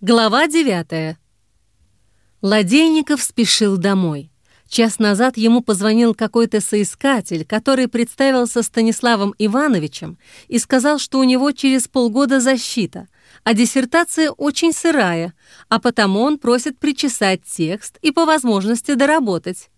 Глава 9. Ладейников спешил домой. Час назад ему позвонил какой-то соискатель, который представился Станиславом Ивановичем и сказал, что у него через полгода защита, а диссертация очень сырая, а потому он просит причесать текст и по возможности доработать.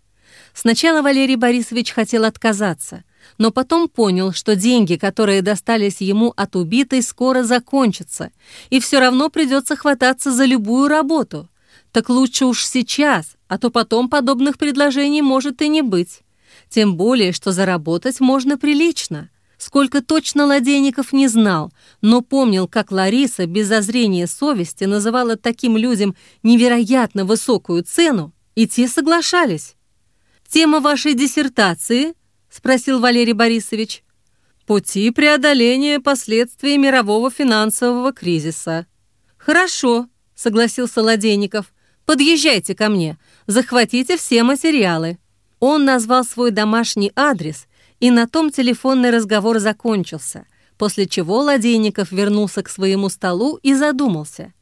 Сначала Валерий Борисович хотел отказаться, но потом понял, что деньги, которые достались ему от убитой, скоро закончатся, и все равно придется хвататься за любую работу. Так лучше уж сейчас, а то потом подобных предложений может и не быть. Тем более, что заработать можно прилично. Сколько точно Ладейников не знал, но помнил, как Лариса без зазрения совести называла таким людям невероятно высокую цену, и те соглашались. «Тема вашей диссертации?» — спросил Валерий Борисович. «Пути преодоления последствий мирового финансового кризиса». «Хорошо», — согласился Ладейников. «Подъезжайте ко мне, захватите все материалы». Он назвал свой домашний адрес, и на том телефонный разговор закончился, после чего Ладейников вернулся к своему столу и задумался.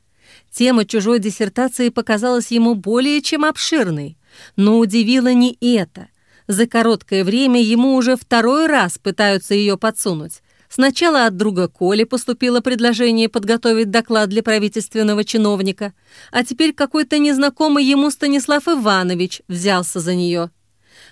Тема чужой диссертации показалась ему более чем обширной, но удивило не это — за короткое время ему уже второй раз пытаются ее подсунуть. Сначала от друга Коли поступило предложение подготовить доклад для правительственного чиновника, а теперь какой-то незнакомый ему Станислав Иванович взялся за нее.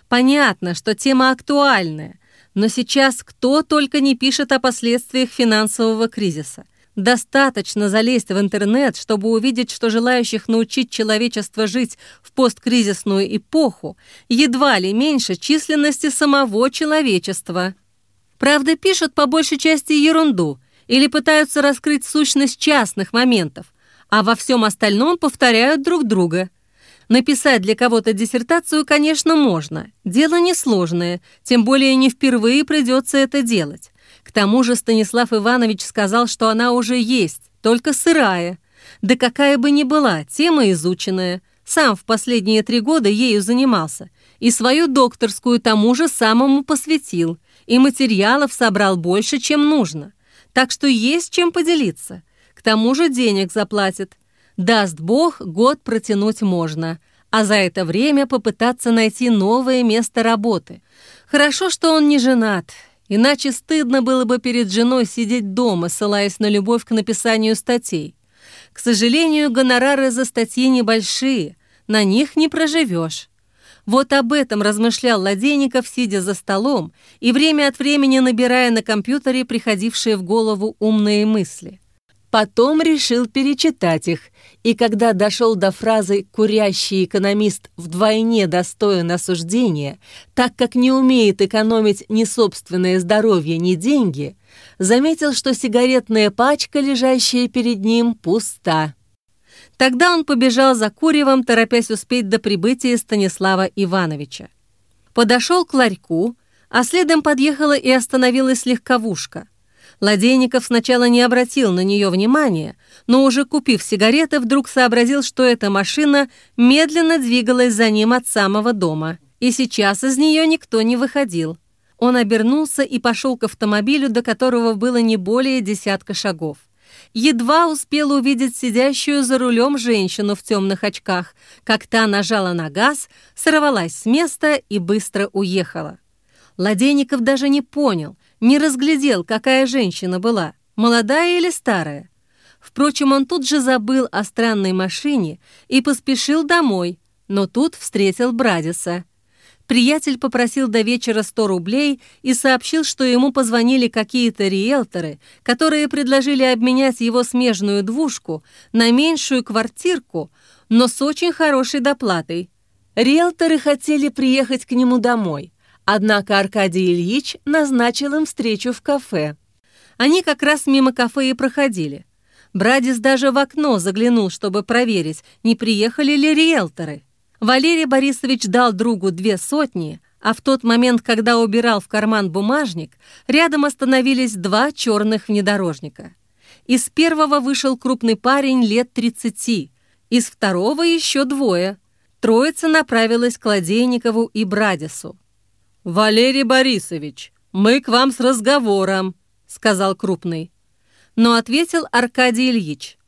Понятно, что тема актуальная, но сейчас кто только не пишет о последствиях финансового кризиса – Достаточно залезть в интернет, чтобы увидеть, что желающих научить человечество жить в посткризисную эпоху едва ли меньше численности самого человечества. Правда, пишут по большей части ерунду или пытаются раскрыть сущность частных моментов, а во всем остальном повторяют друг друга. Написать для кого-то диссертацию, конечно, можно. Дело несложное, тем более не впервые придется это делать. Тому же Станислав Иванович сказал, что она уже есть, только сырая. Да какая бы ни была, тема изученная. Сам в последние три года ею занимался. И свою докторскую тому же самому посвятил. И материалов собрал больше, чем нужно. Так что есть чем поделиться. К тому же денег заплатит. Даст Бог, год протянуть можно. А за это время попытаться найти новое место работы. Хорошо, что он не женат. Иначе стыдно было бы перед женой сидеть дома, ссылаясь на любовь к написанию статей. К сожалению, гонорары за статьи небольшие, на них не проживешь. Вот об этом размышлял Ладейников, сидя за столом и время от времени набирая на компьютере приходившие в голову умные мысли. Потом решил перечитать их, и когда дошел до фразы «курящий экономист вдвойне достоин осуждения, так как не умеет экономить ни собственное здоровье, ни деньги», заметил, что сигаретная пачка, лежащая перед ним, пуста. Тогда он побежал за куревом, торопясь успеть до прибытия Станислава Ивановича. Подошел к ларьку, а следом подъехала и остановилась легковушка – Ладейников сначала не обратил на нее внимания, но уже купив сигареты, вдруг сообразил, что эта машина медленно двигалась за ним от самого дома, и сейчас из нее никто не выходил. Он обернулся и пошел к автомобилю, до которого было не более десятка шагов. Едва успел увидеть сидящую за рулем женщину в темных очках, как та нажала на газ, сорвалась с места и быстро уехала. Ладейников даже не понял, не разглядел, какая женщина была, молодая или старая. Впрочем, он тут же забыл о странной машине и поспешил домой, но тут встретил Брадиса. Приятель попросил до вечера 100 рублей и сообщил, что ему позвонили какие-то риэлторы, которые предложили обменять его смежную двушку на меньшую квартирку, но с очень хорошей доплатой. Риэлторы хотели приехать к нему домой, Однако Аркадий Ильич назначил им встречу в кафе. Они как раз мимо кафе и проходили. Брадис даже в окно заглянул, чтобы проверить, не приехали ли риэлторы. Валерий Борисович дал другу две сотни, а в тот момент, когда убирал в карман бумажник, рядом остановились два черных внедорожника. Из первого вышел крупный парень лет 30, из второго еще двое. Троица направилась к Ладейникову и Брадису. «Валерий Борисович, мы к вам с разговором», — сказал крупный. Но ответил Аркадий Ильич.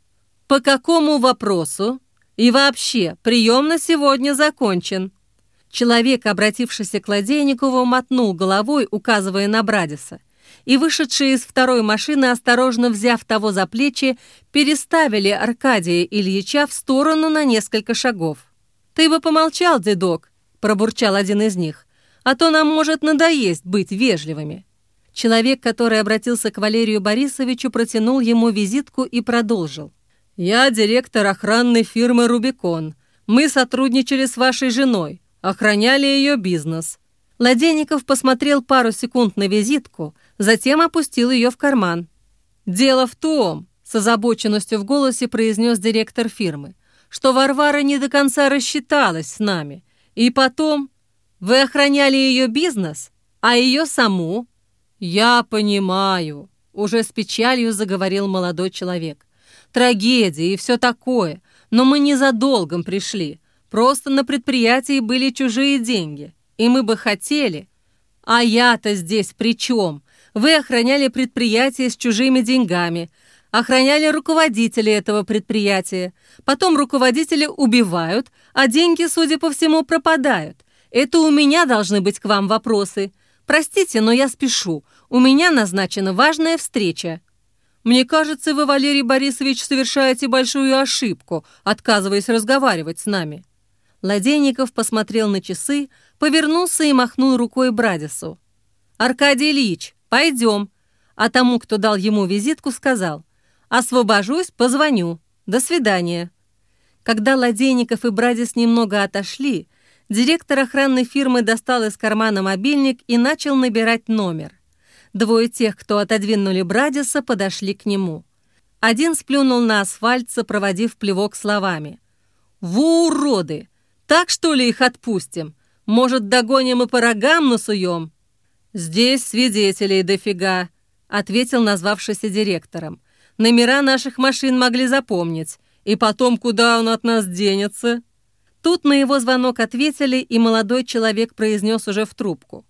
«По какому вопросу? И вообще, прием на сегодня закончен». Человек, обратившийся к Ладейникову, мотнул головой, указывая на Брадиса, и вышедшие из второй машины, осторожно взяв того за плечи, переставили Аркадия Ильича в сторону на несколько шагов. «Ты бы помолчал, дедок», — пробурчал один из них, «а то нам может надоесть быть вежливыми». Человек, который обратился к Валерию Борисовичу, протянул ему визитку и продолжил. «Я директор охранной фирмы «Рубикон». Мы сотрудничали с вашей женой, охраняли ее бизнес». Ладейников посмотрел пару секунд на визитку, затем опустил ее в карман. «Дело в том», — с озабоченностью в голосе произнес директор фирмы, «что Варвара не до конца рассчиталась с нами. И потом, вы охраняли ее бизнес, а ее саму?» «Я понимаю», — уже с печалью заговорил молодой человек трагедия и все такое, но мы не за долгом пришли. Просто на предприятии были чужие деньги, и мы бы хотели. А я-то здесь при чем? Вы охраняли предприятие с чужими деньгами, охраняли руководителя этого предприятия. Потом руководители убивают, а деньги, судя по всему, пропадают. Это у меня должны быть к вам вопросы. Простите, но я спешу. У меня назначена важная встреча. Мне кажется, вы, Валерий Борисович, совершаете большую ошибку, отказываясь разговаривать с нами». Ладейников посмотрел на часы, повернулся и махнул рукой Брадису. «Аркадий Ильич, пойдем». А тому, кто дал ему визитку, сказал. «Освобожусь, позвоню. До свидания». Когда Ладейников и Брадис немного отошли, директор охранной фирмы достал из кармана мобильник и начал набирать номер. Двое тех, кто отодвинули Брадиса, подошли к нему. Один сплюнул на асфальт, сопроводив плевок словами. «Вы уроды! Так что ли их отпустим? Может, догоним и по рогам насуем?» «Здесь свидетелей дофига», — ответил назвавшийся директором. «Номера наших машин могли запомнить. И потом, куда он от нас денется?» Тут на его звонок ответили, и молодой человек произнес уже в трубку.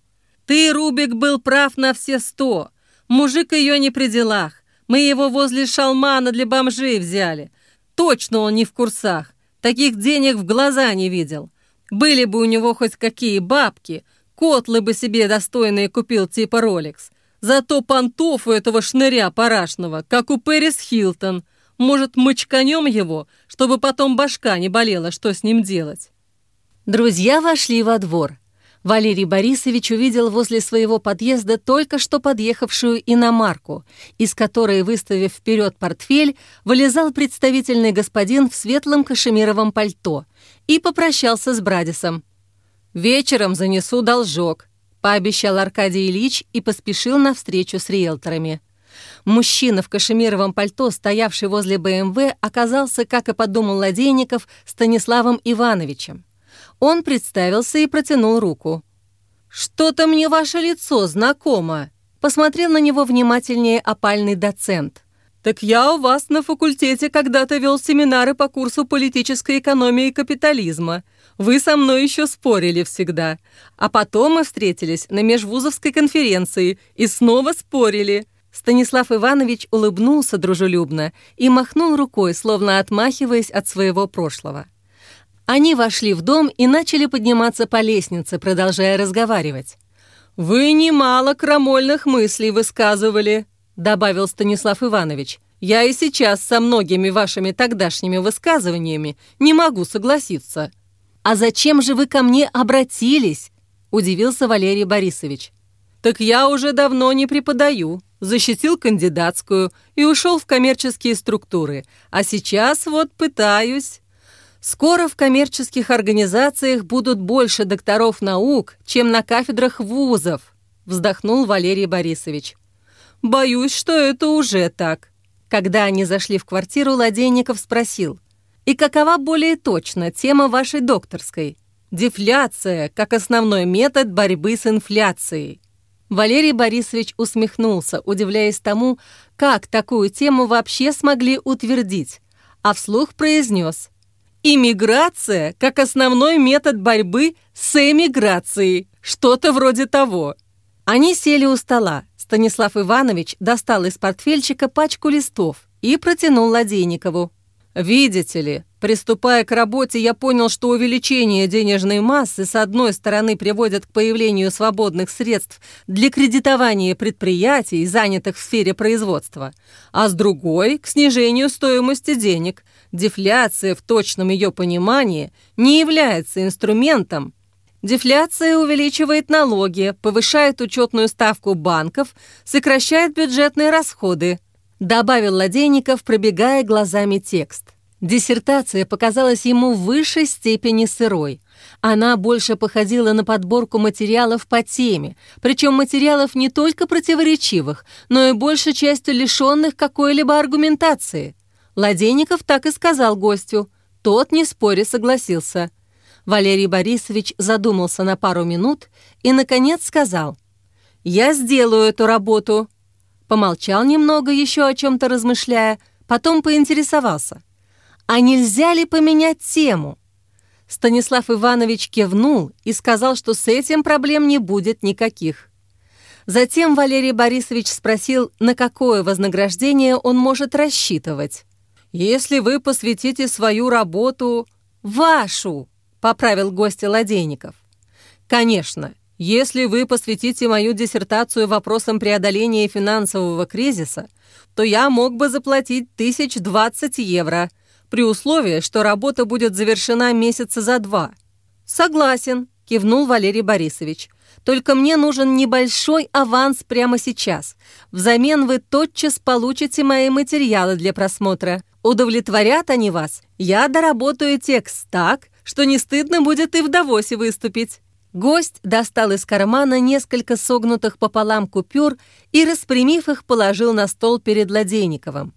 Ты, Рубик, был прав на все сто. Мужик ее не при делах. Мы его возле шалмана для бомжей взяли. Точно он не в курсах. Таких денег в глаза не видел. Были бы у него хоть какие бабки, котлы бы себе достойные купил типа Ролекс. Зато понтов у этого шныря парашного, как у Пэрис Хилтон. Может, мочканем его, чтобы потом башка не болела, что с ним делать?» Друзья вошли во двор. Валерий Борисович увидел возле своего подъезда только что подъехавшую иномарку, из которой, выставив вперед портфель, вылезал представительный господин в светлом кашемировом пальто и попрощался с Брадисом. «Вечером занесу должок», — пообещал Аркадий Ильич и поспешил навстречу с риэлторами. Мужчина в кашемировом пальто, стоявший возле БМВ, оказался, как и подумал Ладейников, Станиславом Ивановичем. Он представился и протянул руку. «Что-то мне ваше лицо знакомо», — посмотрел на него внимательнее опальный доцент. «Так я у вас на факультете когда-то вел семинары по курсу политической экономии и капитализма. Вы со мной еще спорили всегда. А потом мы встретились на межвузовской конференции и снова спорили». Станислав Иванович улыбнулся дружелюбно и махнул рукой, словно отмахиваясь от своего прошлого. Они вошли в дом и начали подниматься по лестнице, продолжая разговаривать. «Вы немало крамольных мыслей высказывали», — добавил Станислав Иванович. «Я и сейчас со многими вашими тогдашними высказываниями не могу согласиться». «А зачем же вы ко мне обратились?» — удивился Валерий Борисович. «Так я уже давно не преподаю, защитил кандидатскую и ушел в коммерческие структуры, а сейчас вот пытаюсь...» Скоро в коммерческих организациях будут больше докторов наук, чем на кафедрах вузов, вздохнул Валерий Борисович. Боюсь, что это уже так. Когда они зашли в квартиру, Ладейников спросил, «И какова более точно тема вашей докторской? Дефляция, как основной метод борьбы с инфляцией». Валерий Борисович усмехнулся, удивляясь тому, как такую тему вообще смогли утвердить, а вслух произнес – Иммиграция как основной метод борьбы с эмиграцией. Что-то вроде того. Они сели у стола. Станислав Иванович достал из портфельчика пачку листов и протянул Ладейникову. Видите ли, приступая к работе, я понял, что увеличение денежной массы с одной стороны приводит к появлению свободных средств для кредитования предприятий, занятых в сфере производства, а с другой — к снижению стоимости денег. Дефляция в точном ее понимании не является инструментом. Дефляция увеличивает налоги, повышает учетную ставку банков, сокращает бюджетные расходы — добавил Ладейников, пробегая глазами текст. Диссертация показалась ему в высшей степени сырой. Она больше походила на подборку материалов по теме, причем материалов не только противоречивых, но и большей частью лишенных какой-либо аргументации. Ладейников так и сказал гостю. Тот, не споря, согласился. Валерий Борисович задумался на пару минут и, наконец, сказал, «Я сделаю эту работу помолчал немного, еще о чем-то размышляя, потом поинтересовался. «А нельзя ли поменять тему?» Станислав Иванович кивнул и сказал, что с этим проблем не будет никаких. Затем Валерий Борисович спросил, на какое вознаграждение он может рассчитывать. «Если вы посвятите свою работу...» «Вашу!» — поправил гостя Ладейников. «Конечно, если вы посвятите мою диссертацию вопросам преодоления финансового кризиса, то я мог бы заплатить тысяч двадцать евро, при условии, что работа будет завершена месяца за два. Согласен, кивнул Валерий Борисович. Только мне нужен небольшой аванс прямо сейчас. Взамен вы тотчас получите мои материалы для просмотра. Удовлетворят они вас? Я доработаю текст так, что не стыдно будет и в Давосе выступить. Гость достал из кармана несколько согнутых пополам купюр и, распрямив их, положил на стол перед Ладейниковым.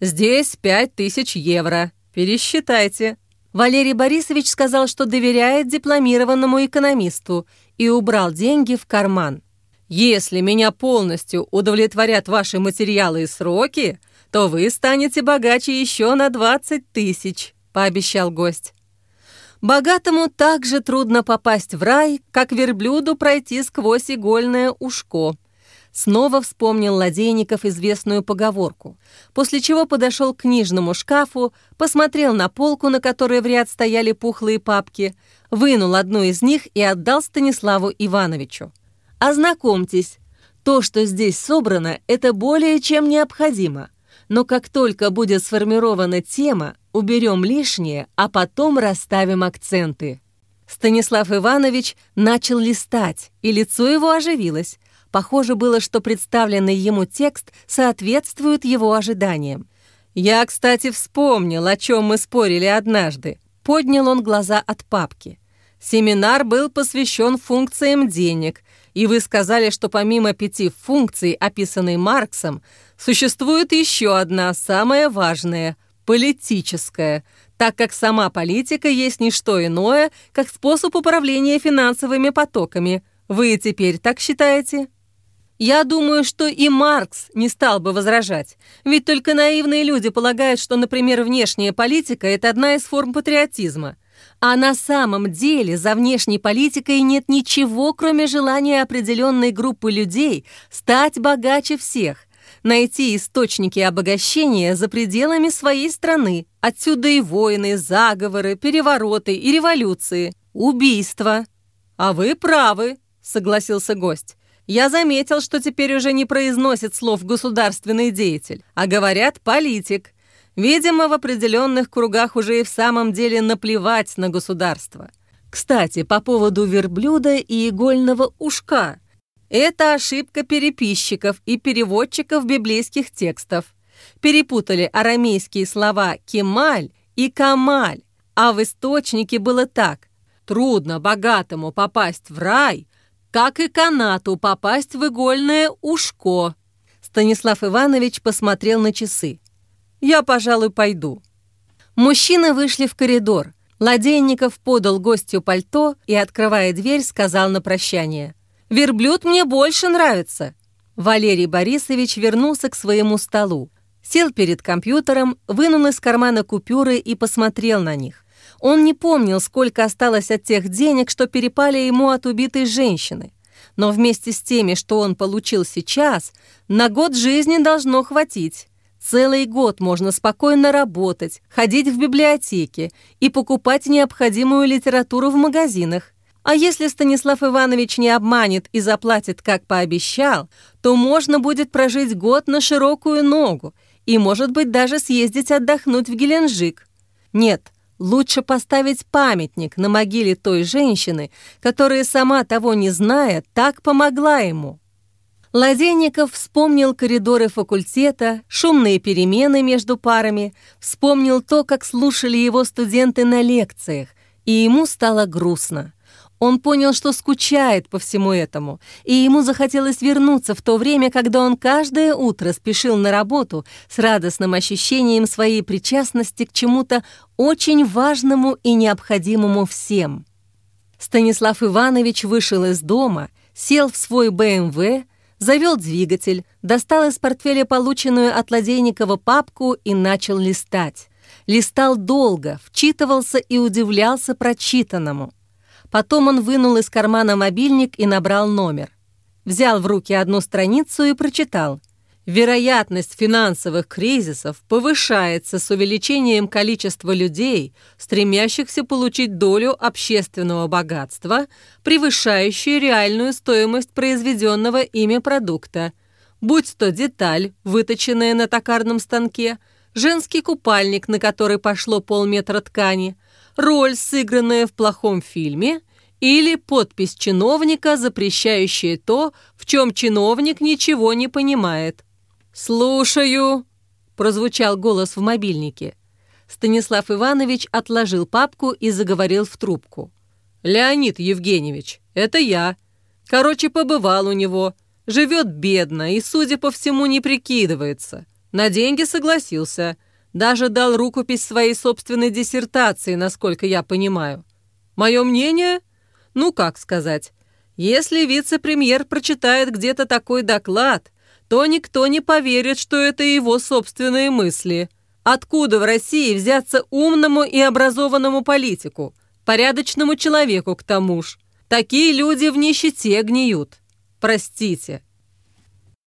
«Здесь пять тысяч евро. Пересчитайте». Валерий Борисович сказал, что доверяет дипломированному экономисту и убрал деньги в карман. «Если меня полностью удовлетворят ваши материалы и сроки, то вы станете богаче еще на 20 тысяч», — пообещал гость. Богатому так же трудно попасть в рай, как верблюду пройти сквозь игольное ушко. Снова вспомнил Ладейников известную поговорку, после чего подошел к книжному шкафу, посмотрел на полку, на которой в ряд стояли пухлые папки, вынул одну из них и отдал Станиславу Ивановичу. «Ознакомьтесь, то, что здесь собрано, это более чем необходимо. Но как только будет сформирована тема, уберем лишнее, а потом расставим акценты». Станислав Иванович начал листать, и лицо его оживилось. Похоже было, что представленный ему текст соответствует его ожиданиям. «Я, кстати, вспомнил, о чем мы спорили однажды». Поднял он глаза от папки. «Семинар был посвящен функциям денег, и вы сказали, что помимо пяти функций, описанной Марксом, существует еще одна, самая важная – политическая, так как сама политика есть не что иное, как способ управления финансовыми потоками. Вы теперь так считаете? Я думаю, что и Маркс не стал бы возражать, ведь только наивные люди полагают, что, например, внешняя политика – это одна из форм патриотизма. А на самом деле за внешней политикой нет ничего, кроме желания определенной группы людей стать богаче всех, найти источники обогащения за пределами своей страны. Отсюда и войны, заговоры, перевороты и революции, убийства. «А вы правы», — согласился гость. «Я заметил, что теперь уже не произносит слов государственный деятель, а говорят политик. Видимо, в определенных кругах уже и в самом деле наплевать на государство. Кстати, по поводу верблюда и игольного ушка — это ошибка переписчиков и переводчиков библейских текстов. Перепутали арамейские слова «кемаль» и «камаль», а в источнике было так. Трудно богатому попасть в рай, как и канату попасть в игольное ушко. Станислав Иванович посмотрел на часы. «Я, пожалуй, пойду». Мужчины вышли в коридор. Ладейников подал гостю пальто и, открывая дверь, сказал на прощание – Верблюд мне больше нравится». Валерий Борисович вернулся к своему столу, сел перед компьютером, вынул из кармана купюры и посмотрел на них. Он не помнил, сколько осталось от тех денег, что перепали ему от убитой женщины. Но вместе с теми, что он получил сейчас, на год жизни должно хватить. Целый год можно спокойно работать, ходить в библиотеки и покупать необходимую литературу в магазинах. А если Станислав Иванович не обманет и заплатит, как пообещал, то можно будет прожить год на широкую ногу и, может быть, даже съездить отдохнуть в Геленджик. Нет, лучше поставить памятник на могиле той женщины, которая, сама того не зная, так помогла ему. Ладейников вспомнил коридоры факультета, шумные перемены между парами, вспомнил то, как слушали его студенты на лекциях, и ему стало грустно. Он понял, что скучает по всему этому, и ему захотелось вернуться в то время, когда он каждое утро спешил на работу с радостным ощущением своей причастности к чему-то очень важному и необходимому всем. Станислав Иванович вышел из дома, сел в свой БМВ, завел двигатель, достал из портфеля полученную от Ладейникова папку и начал листать. Листал долго, вчитывался и удивлялся прочитанному. Потом он вынул из кармана мобильник и набрал номер. Взял в руки одну страницу и прочитал. Вероятность финансовых кризисов повышается с увеличением количества людей, стремящихся получить долю общественного богатства, превышающую реальную стоимость произведенного ими продукта, будь то деталь, выточенная на токарном станке, женский купальник, на который пошло полметра ткани – роль, сыгранная в плохом фильме, или подпись чиновника, запрещающая то, в чем чиновник ничего не понимает. «Слушаю», — прозвучал голос в мобильнике. Станислав Иванович отложил папку и заговорил в трубку. «Леонид Евгеньевич, это я. Короче, побывал у него. Живет бедно и, судя по всему, не прикидывается. На деньги согласился. Даже дал рукопись своей собственной диссертации, насколько я понимаю. Мое мнение? Ну, как сказать. Если вице-премьер прочитает где-то такой доклад, то никто не поверит, что это его собственные мысли. Откуда в России взяться умному и образованному политику? Порядочному человеку, к тому ж. Такие люди в нищете гниют. Простите.